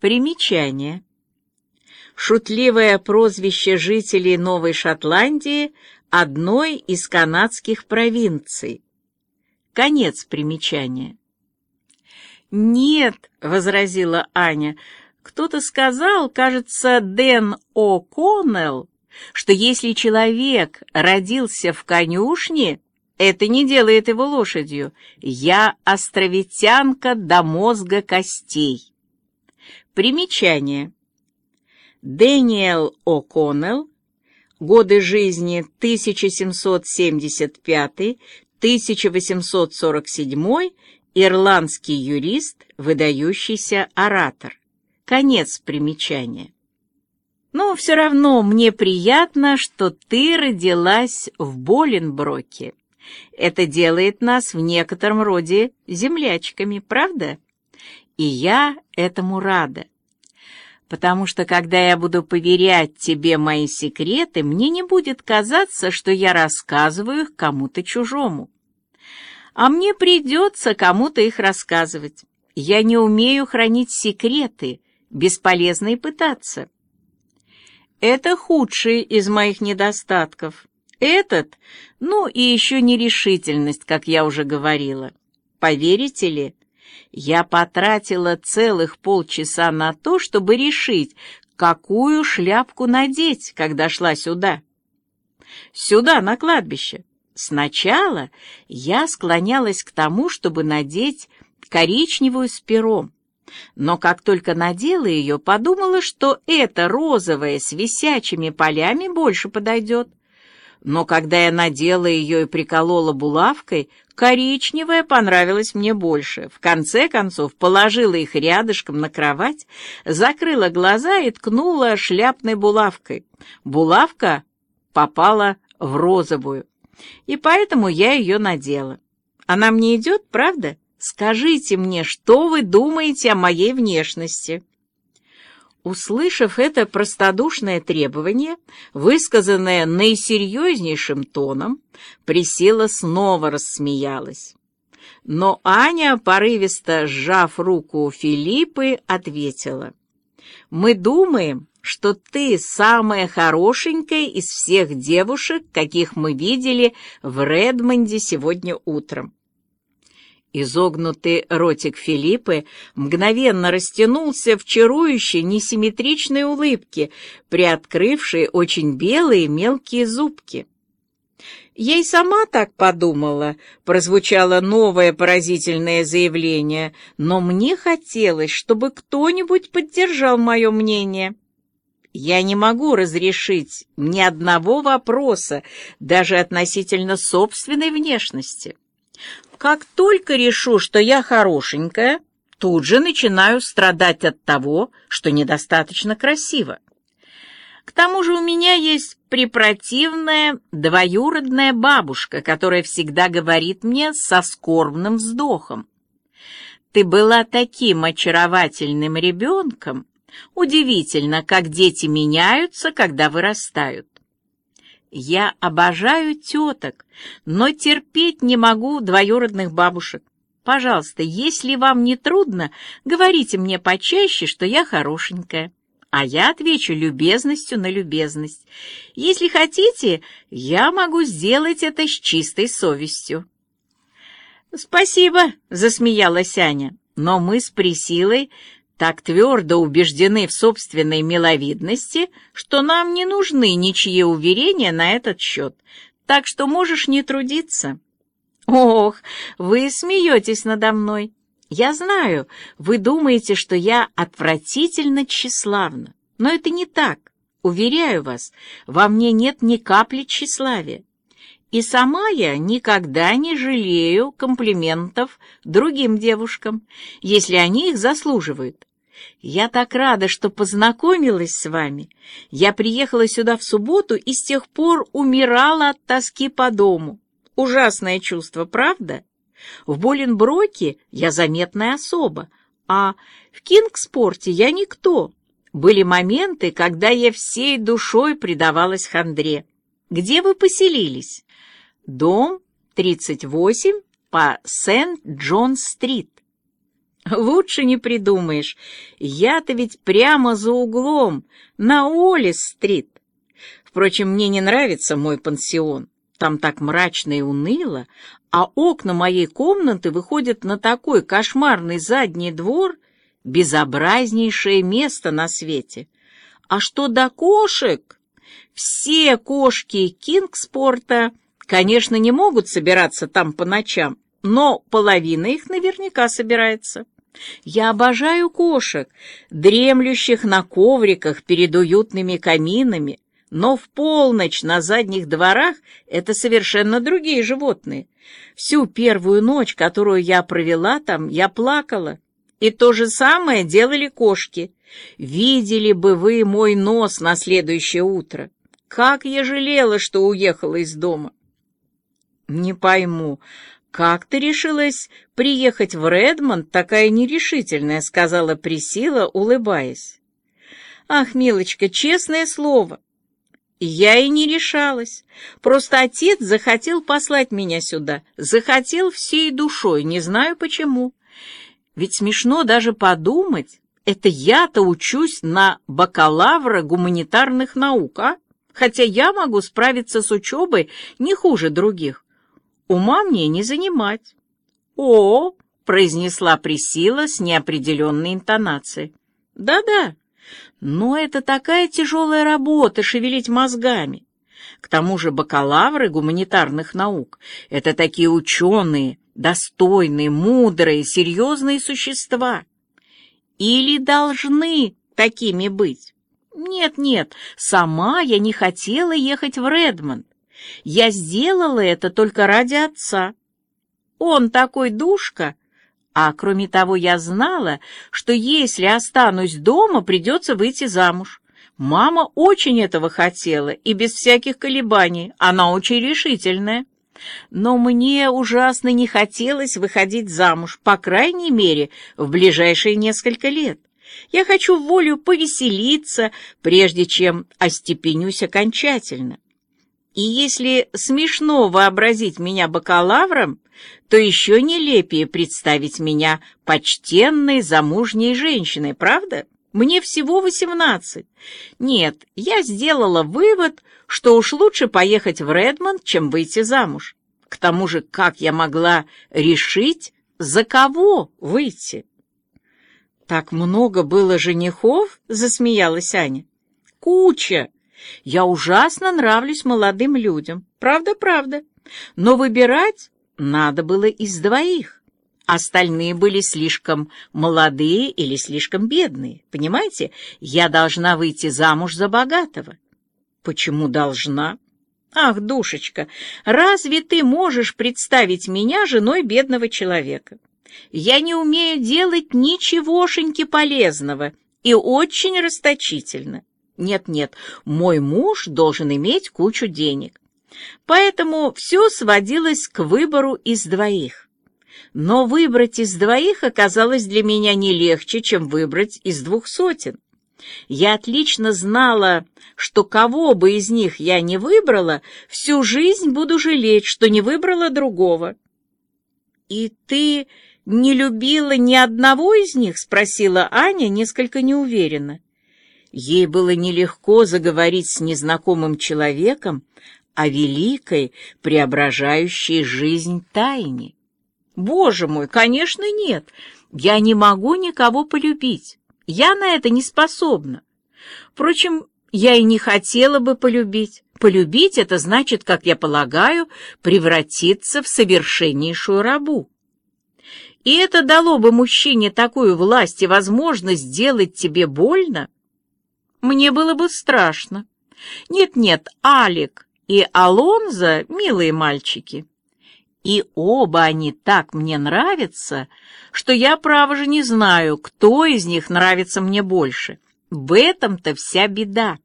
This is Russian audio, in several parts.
Примечание. Шутливое прозвище жителей Новой Шотландии одной из канадских провинций. Конец примечания. «Нет», — возразила Аня, — «кто-то сказал, кажется, Дэн О'Коннелл, что если человек родился в конюшне, это не делает его лошадью. Я островитянка до мозга костей». Примечание. Дэниел О'Коннелл, годы жизни 1775-1847, ирландский юрист, выдающийся оратор. Конец примечания. Но все равно мне приятно, что ты родилась в Боленброке. Это делает нас в некотором роде землячками, правда? И я этому рада. Потому что, когда я буду поверять тебе мои секреты, мне не будет казаться, что я рассказываю их кому-то чужому. А мне придется кому-то их рассказывать. Я не умею хранить секреты, бесполезно и пытаться. Это худший из моих недостатков. Этот, ну и еще нерешительность, как я уже говорила. Поверите ли, я потратила целых полчаса на то, чтобы решить, какую шляпку надеть, когда шла сюда. Сюда, на кладбище. Сначала я склонялась к тому, чтобы надеть коричневую с пером. Но как только надела ее, подумала, что эта розовая с висячими полями больше подойдет. Но когда я надела ее и приколола булавкой, коричневая понравилась мне больше. В конце концов положила их рядышком на кровать, закрыла глаза и ткнула шляпной булавкой. Булавка попала в розовую, и поэтому я ее надела. Она мне идет, правда? Скажите мне, что вы думаете о моей внешности?» Услышав это простодушное требование, высказанное наисерьезнейшим тоном, Присела снова рассмеялась. Но Аня, порывисто сжав руку Филиппы, ответила. «Мы думаем, что ты самая хорошенькая из всех девушек, каких мы видели в Редмонде сегодня утром. Изогнутый ротик Филиппы мгновенно растянулся в чарующей несимметричной улыбке, приоткрывшей очень белые мелкие зубки. «Я и сама так подумала», — прозвучало новое поразительное заявление, «но мне хотелось, чтобы кто-нибудь поддержал мое мнение». Я не могу разрешить ни одного вопроса, даже относительно собственной внешности. Как только решу, что я хорошенькая, тут же начинаю страдать от того, что недостаточно красиво. К тому же у меня есть препротивная двоюродная бабушка, которая всегда говорит мне со скорбным вздохом. «Ты была таким очаровательным ребенком. Удивительно, как дети меняются, когда вырастают. Я обожаю теток, но терпеть не могу двоюродных бабушек. Пожалуйста, если вам не трудно, говорите мне почаще, что я хорошенькая. А я отвечу любезностью на любезность. Если хотите, я могу сделать это с чистой совестью. «Спасибо», — засмеялась Аня, — «но мы с Присилой так твердо убеждены в собственной миловидности, что нам не нужны ничьи уверения на этот счет, так что можешь не трудиться. Ох, вы смеетесь надо мной. Я знаю, вы думаете, что я отвратительно тщеславна, но это не так. Уверяю вас, во мне нет ни капли тщеславия. И сама я никогда не жалею комплиментов другим девушкам, если они их заслуживают. Я так рада, что познакомилась с вами. Я приехала сюда в субботу и с тех пор умирала от тоски по дому. Ужасное чувство, правда? В Боленброке я заметная особа, а в Кингспорте я никто. Были моменты, когда я всей душой предавалась хандре. Где вы поселились? Дом 38 по Сент-Джон-стрит. Лучше не придумаешь. Я-то ведь прямо за углом, на Олис-стрит. Впрочем, мне не нравится мой пансион. Там так мрачно и уныло, а окна моей комнаты выходят на такой кошмарный задний двор, безобразнейшее место на свете. А что до кошек? Все кошки Кингспорта, конечно, не могут собираться там по ночам, но половина их наверняка собирается. Я обожаю кошек, дремлющих на ковриках перед уютными каминами, но в полночь на задних дворах это совершенно другие животные. Всю первую ночь, которую я провела там, я плакала. И то же самое делали кошки. Видели бы вы мой нос на следующее утро. Как я жалела, что уехала из дома. Не пойму, как ты решилась приехать в Редмонд, такая нерешительная, сказала Присила, улыбаясь. Ах, милочка, честное слово, я и не решалась. Просто отец захотел послать меня сюда, захотел всей душой, не знаю почему. Ведь смешно даже подумать, это я-то учусь на бакалавра гуманитарных наук, а? Хотя я могу справиться с учебой не хуже других. Ума мне не занимать. О, произнесла Присила с неопределенной интонацией. Да-да, но это такая тяжелая работа — шевелить мозгами. К тому же бакалавры гуманитарных наук — это такие ученые, достойные, мудрые, серьезные существа. Или должны такими быть. Нет-нет, сама я не хотела ехать в Редмонд. Я сделала это только ради отца. Он такой душка, а кроме того, я знала, что если останусь дома, придется выйти замуж. Мама очень этого хотела, и без всяких колебаний, она очень решительная. Но мне ужасно не хотелось выходить замуж, по крайней мере, в ближайшие несколько лет. Я хочу волю повеселиться, прежде чем остепенюсь окончательно. И если смешно вообразить меня бакалавром, то еще нелепее представить меня почтенной замужней женщиной, правда? Мне всего восемнадцать. Нет, я сделала вывод, что уж лучше поехать в Редмонд, чем выйти замуж. К тому же, как я могла решить, за кого выйти? Так много было женихов, засмеялась Аня. Куча. Я ужасно нравлюсь молодым людям. Правда, правда. Но выбирать надо было из двоих. Остальные были слишком молодые или слишком бедные. Понимаете, я должна выйти замуж за богатого. Почему должна? Ах, душечка, разве ты можешь представить меня женой бедного человека? Я не умею делать ничегошеньки полезного и очень расточительно. Нет-нет, мой муж должен иметь кучу денег. Поэтому все сводилось к выбору из двоих. Но выбрать из двоих оказалось для меня не легче, чем выбрать из двух сотен. Я отлично знала, что кого бы из них я не выбрала, всю жизнь буду жалеть, что не выбрала другого. «И ты не любила ни одного из них?» — спросила Аня несколько неуверенно. Ей было нелегко заговорить с незнакомым человеком о великой, преображающей жизнь тайне. Боже мой, конечно, нет. Я не могу никого полюбить. Я на это не способна. Впрочем, я и не хотела бы полюбить. Полюбить — это значит, как я полагаю, превратиться в совершеннейшую рабу. И это дало бы мужчине такую власть и возможность сделать тебе больно, мне было бы страшно. Нет-нет, Алик и Алонзо — милые мальчики. И оба они так мне нравятся, что я, право же, не знаю, кто из них нравится мне больше. В этом-то вся беда.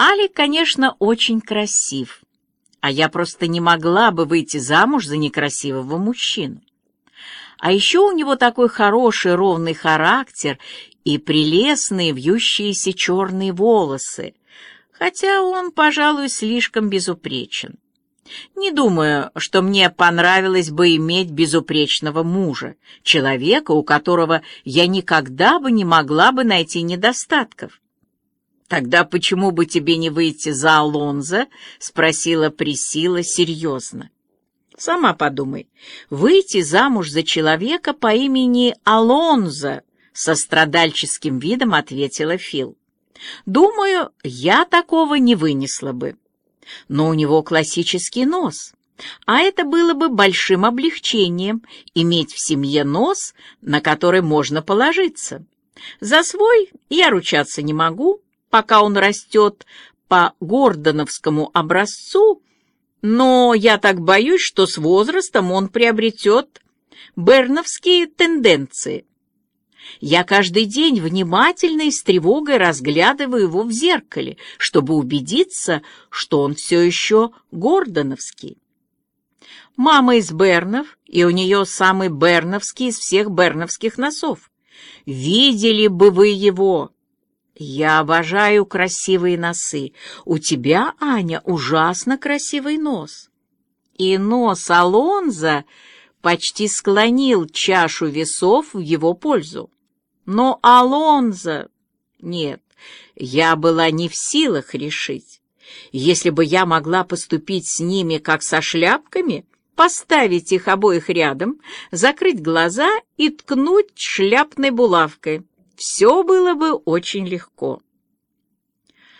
Алик, конечно, очень красив, а я просто не могла бы выйти замуж за некрасивого мужчину. А еще у него такой хороший ровный характер и прелестные вьющиеся черные волосы, хотя он, пожалуй, слишком безупречен. Не думаю, что мне понравилось бы иметь безупречного мужа, человека, у которого я никогда бы не могла бы найти недостатков. «Тогда почему бы тебе не выйти за Алонзо?» — спросила Присила серьезно. «Сама подумай. Выйти замуж за человека по имени Алонзо?» — со страдальческим видом ответила Фил. «Думаю, я такого не вынесла бы. Но у него классический нос». А это было бы большим облегчением — иметь в семье нос, на который можно положиться. За свой я ручаться не могу, пока он растет по гордоновскому образцу, но я так боюсь, что с возрастом он приобретет берновские тенденции. Я каждый день внимательно и с тревогой разглядываю его в зеркале, чтобы убедиться, что он все еще гордоновский. Мама из Бернов, и у нее самый берновский из всех берновских носов. Видели бы вы его! «Я обожаю красивые носы. У тебя, Аня, ужасно красивый нос». И нос Алонза почти склонил чашу весов в его пользу. Но Алонза... Нет, я была не в силах решить. Если бы я могла поступить с ними, как со шляпками, поставить их обоих рядом, закрыть глаза и ткнуть шляпной булавкой, все было бы очень легко.